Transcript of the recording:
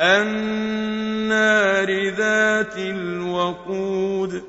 النَّارِ ذَاتِ الْوَقُودِ.